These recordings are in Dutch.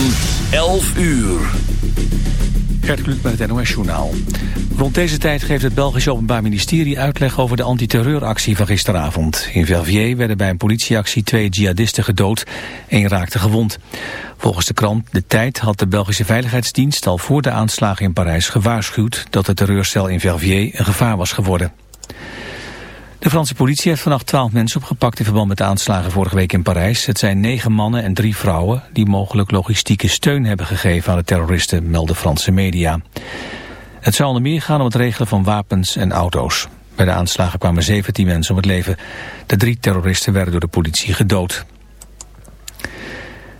van 11 uur. Gert Kluk met het NOS-journaal. Rond deze tijd geeft het Belgische Openbaar Ministerie uitleg over de antiterreuractie van gisteravond. In Verviers werden bij een politieactie twee jihadisten gedood. Eén raakte gewond. Volgens de krant De Tijd had de Belgische Veiligheidsdienst al voor de aanslagen in Parijs gewaarschuwd dat de terreurcel in Verviers een gevaar was geworden. De Franse politie heeft vannacht twaalf mensen opgepakt in verband met de aanslagen vorige week in Parijs. Het zijn negen mannen en drie vrouwen die mogelijk logistieke steun hebben gegeven aan de terroristen, melden Franse media. Het zou onder meer gaan om het regelen van wapens en auto's. Bij de aanslagen kwamen 17 mensen om het leven. De drie terroristen werden door de politie gedood.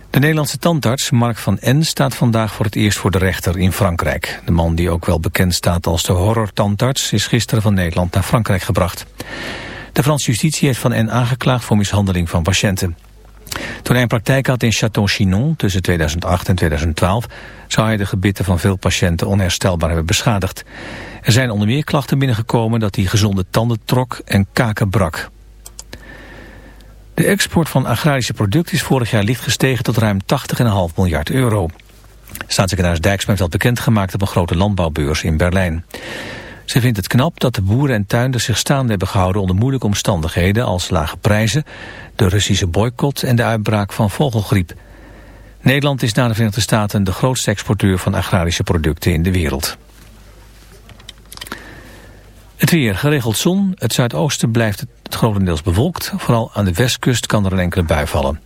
De Nederlandse tandarts Mark van N staat vandaag voor het eerst voor de rechter in Frankrijk. De man die ook wel bekend staat als de horror-tandarts is gisteren van Nederland naar Frankrijk gebracht. De Franse justitie heeft van N aangeklaagd voor mishandeling van patiënten. Toen hij een praktijk had in Château-Chinon tussen 2008 en 2012... zou hij de gebitten van veel patiënten onherstelbaar hebben beschadigd. Er zijn onder meer klachten binnengekomen dat hij gezonde tanden trok en kaken brak. De export van agrarische producten is vorig jaar licht gestegen tot ruim 80,5 miljard euro. Staatssecretaris Dijksma heeft dat bekendgemaakt op een grote landbouwbeurs in Berlijn. Ze vindt het knap dat de boeren en tuinders zich staande hebben gehouden onder moeilijke omstandigheden als lage prijzen, de Russische boycott en de uitbraak van vogelgriep. Nederland is na de Verenigde Staten de grootste exporteur van agrarische producten in de wereld. Het weer, geregeld zon. Het zuidoosten blijft het grotendeels bewolkt. Vooral aan de westkust kan er een enkele bui vallen.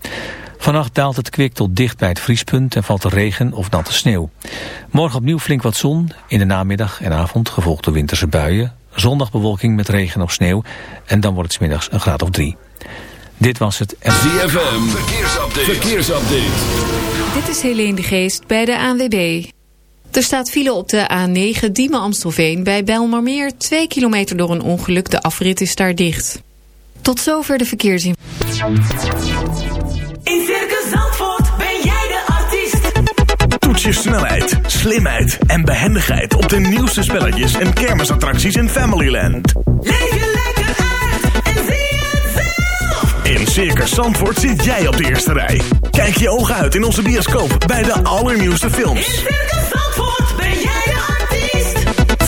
Vannacht daalt het kwik tot dicht bij het vriespunt en valt er regen of natte sneeuw. Morgen opnieuw flink wat zon, in de namiddag en avond gevolgd door winterse buien. Zondag bewolking met regen of sneeuw en dan wordt het smiddags een graad of drie. Dit was het... ZFM, verkeersupdate. verkeersupdate. Dit is Helene de Geest bij de ANWB. Er staat file op de A9 Diemen Amstelveen bij Bijlmermeer. Twee kilometer door een ongeluk, de afrit is daar dicht. Tot zover de verkeersinformatie. In Circus Zandvoort ben jij de artiest. Toets je snelheid, slimheid en behendigheid op de nieuwste spelletjes en kermisattracties in Familyland. Leef je lekker uit en zie het zelf. In Circus Zandvoort zit jij op de eerste rij. Kijk je ogen uit in onze bioscoop bij de allernieuwste In films. Circus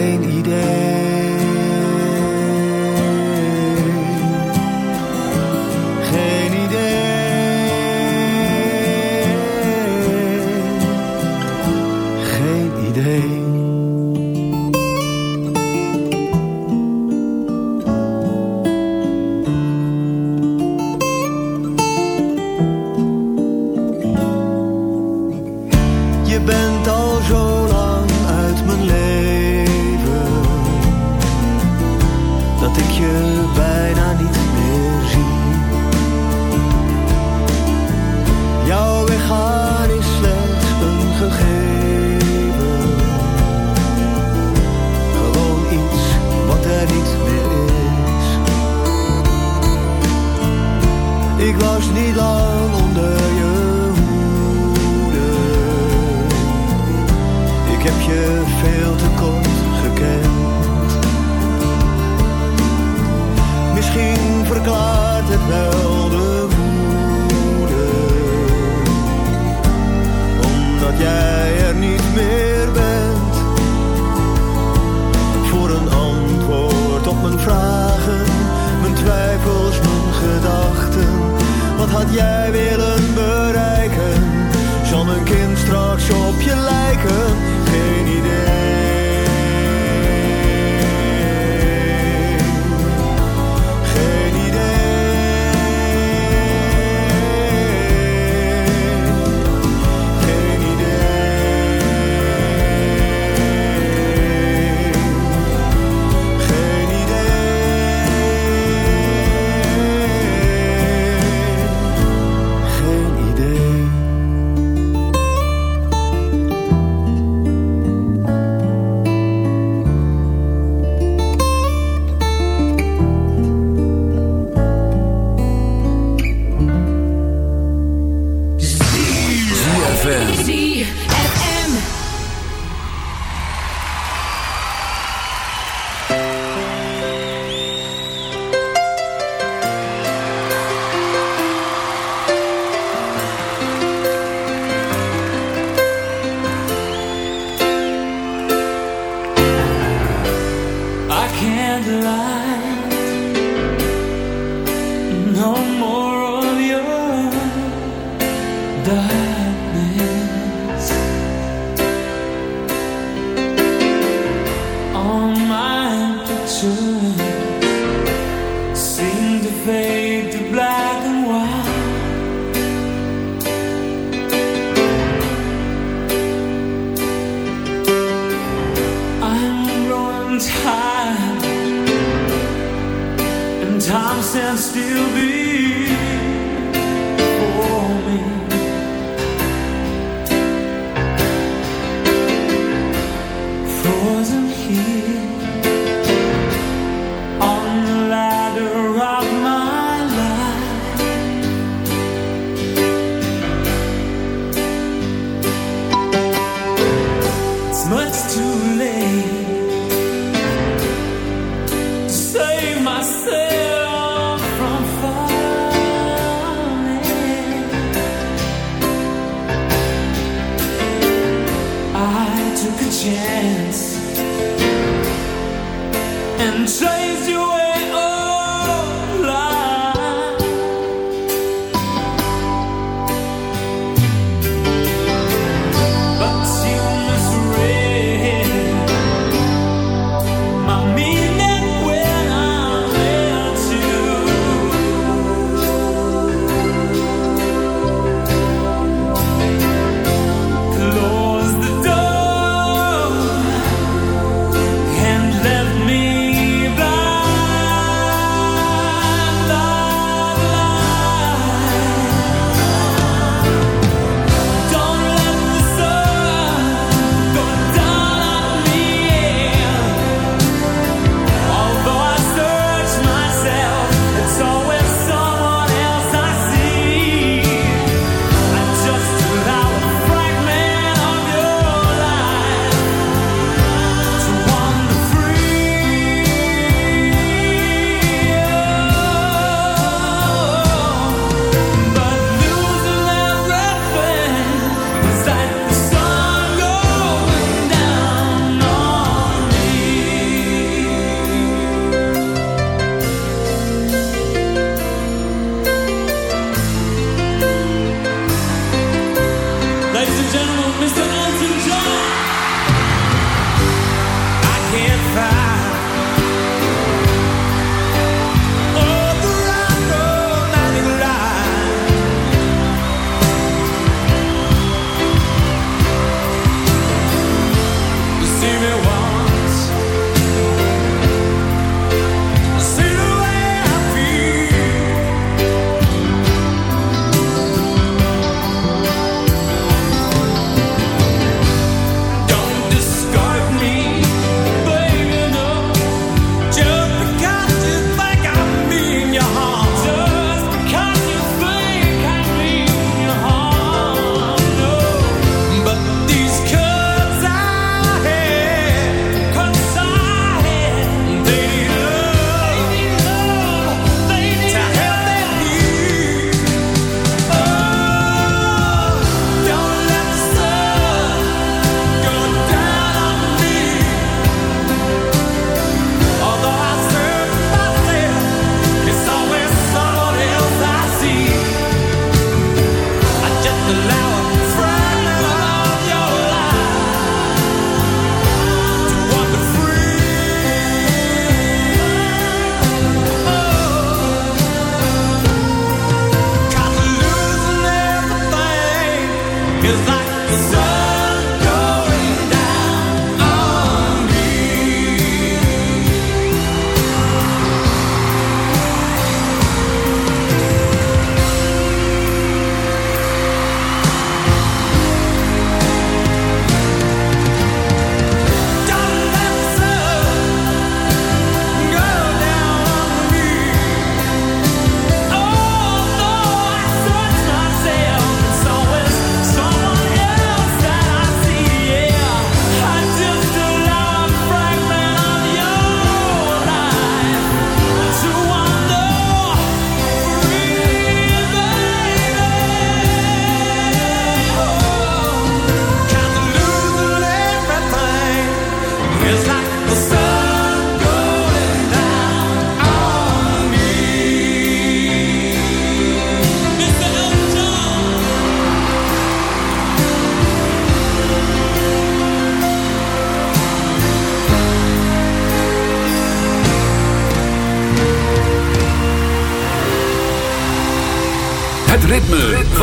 rainy day. gedachten. Wat had jij weer I wasn't here.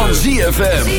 Van ZFM.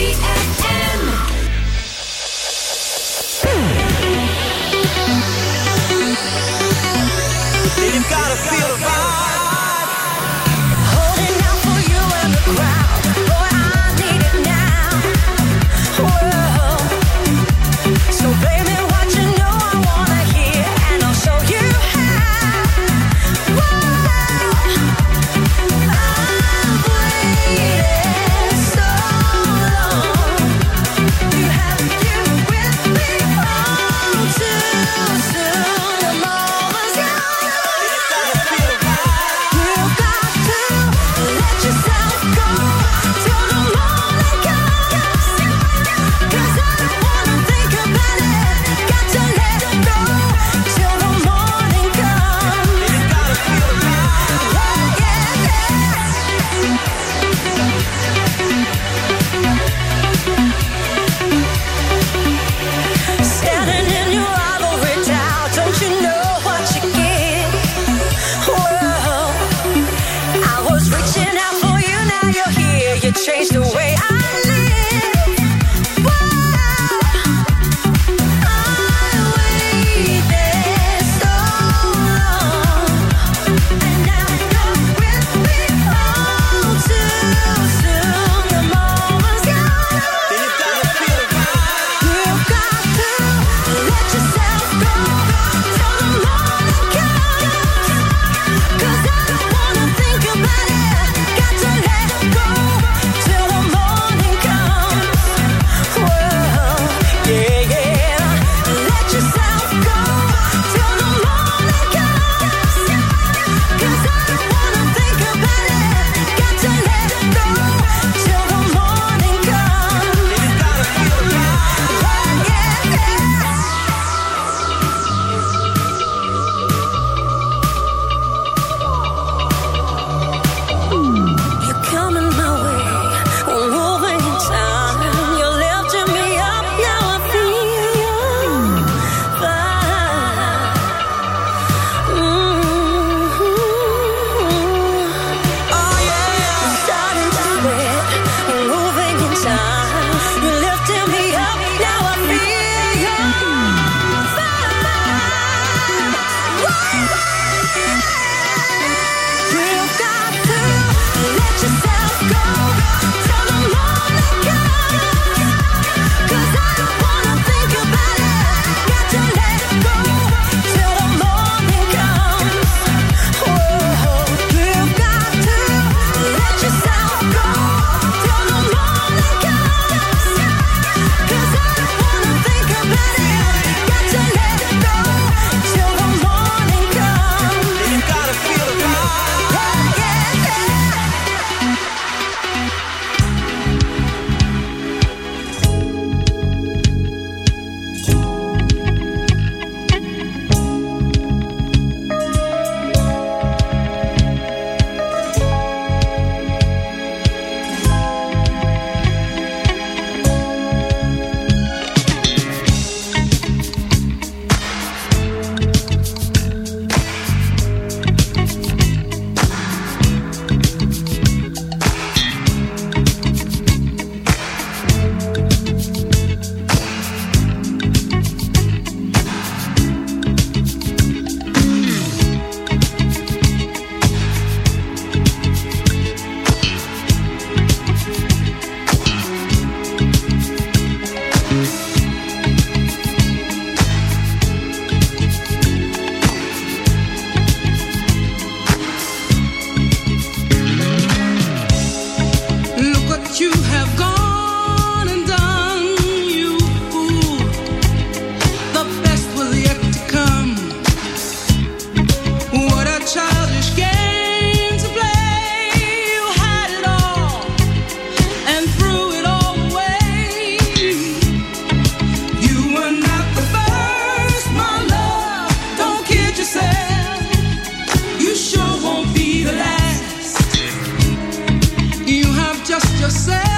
yourself.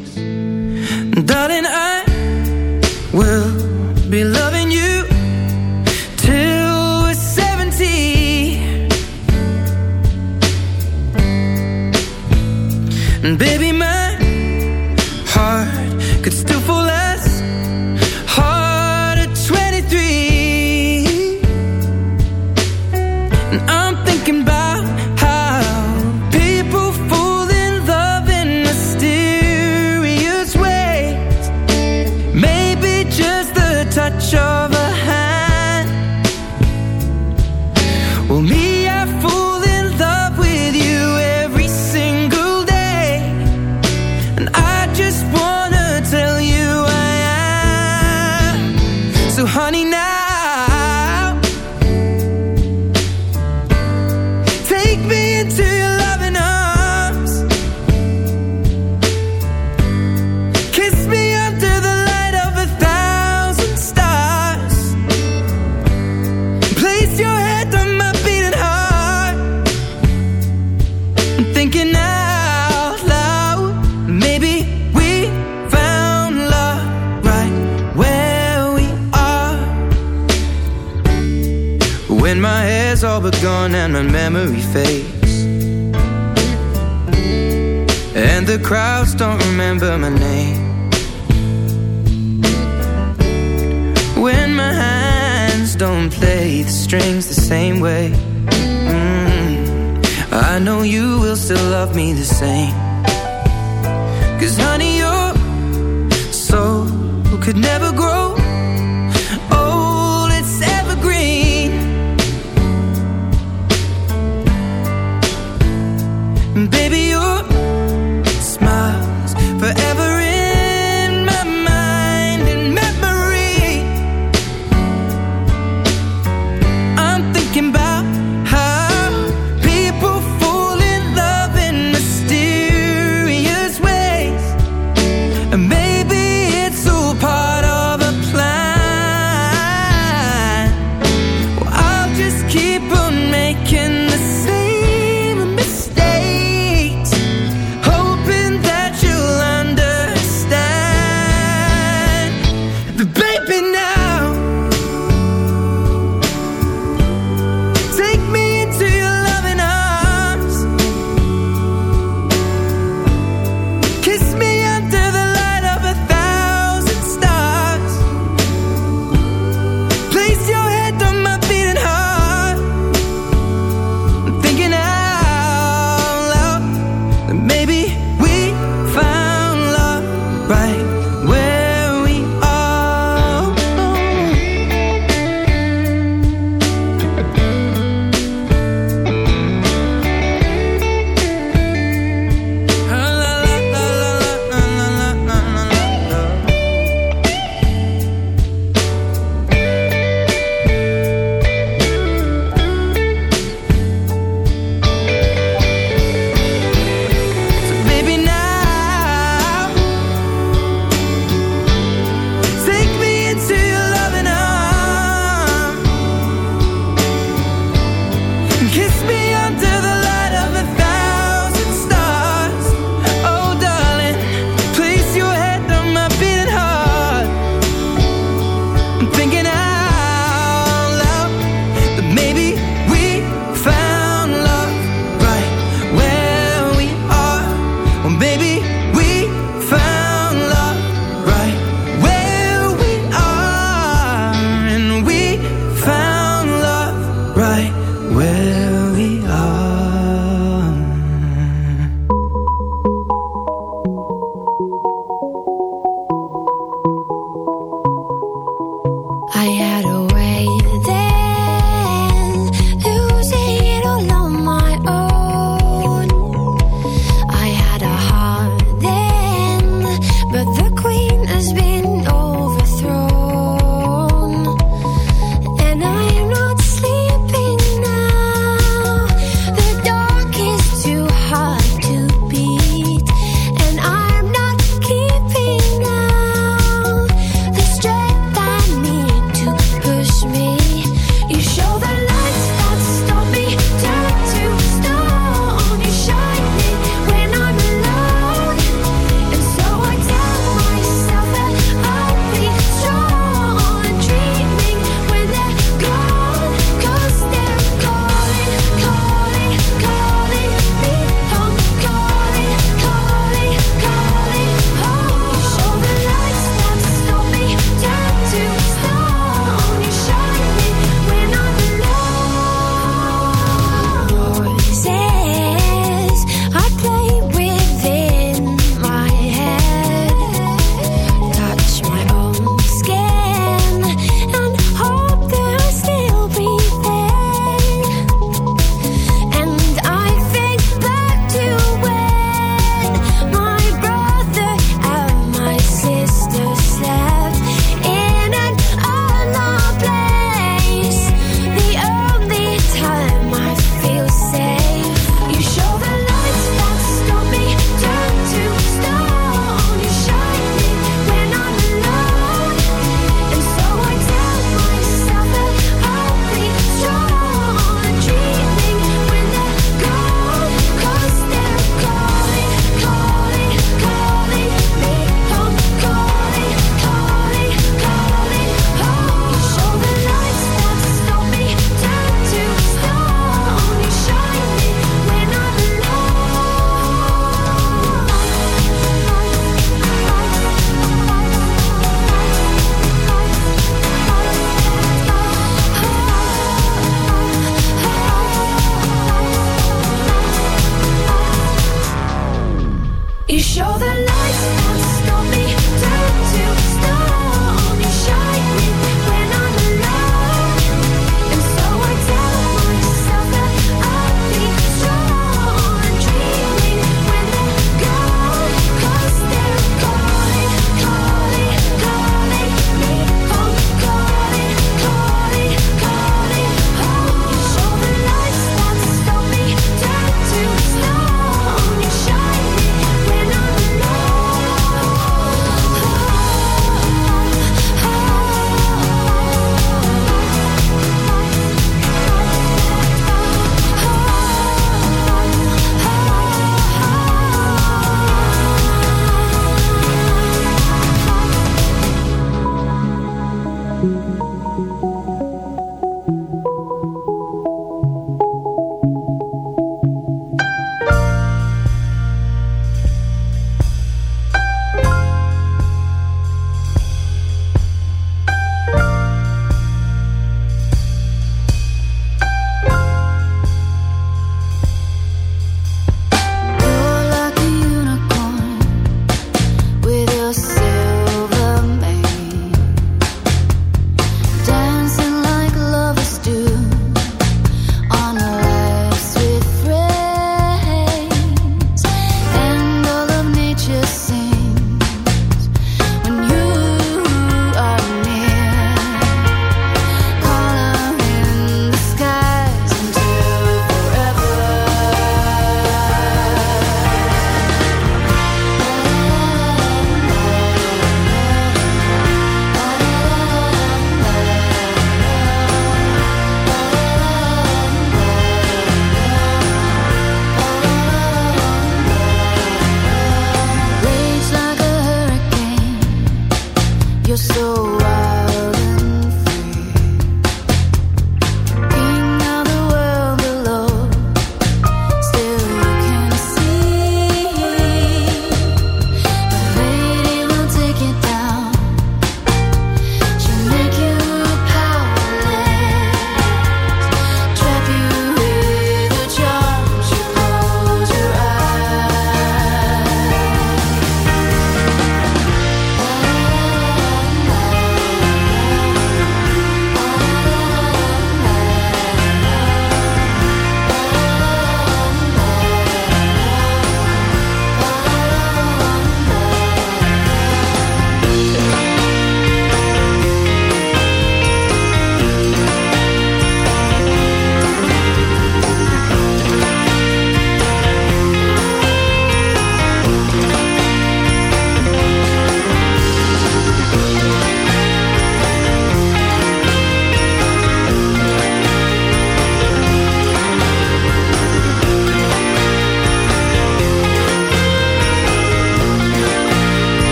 We'll be loving you till we're 70. Baby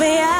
nog een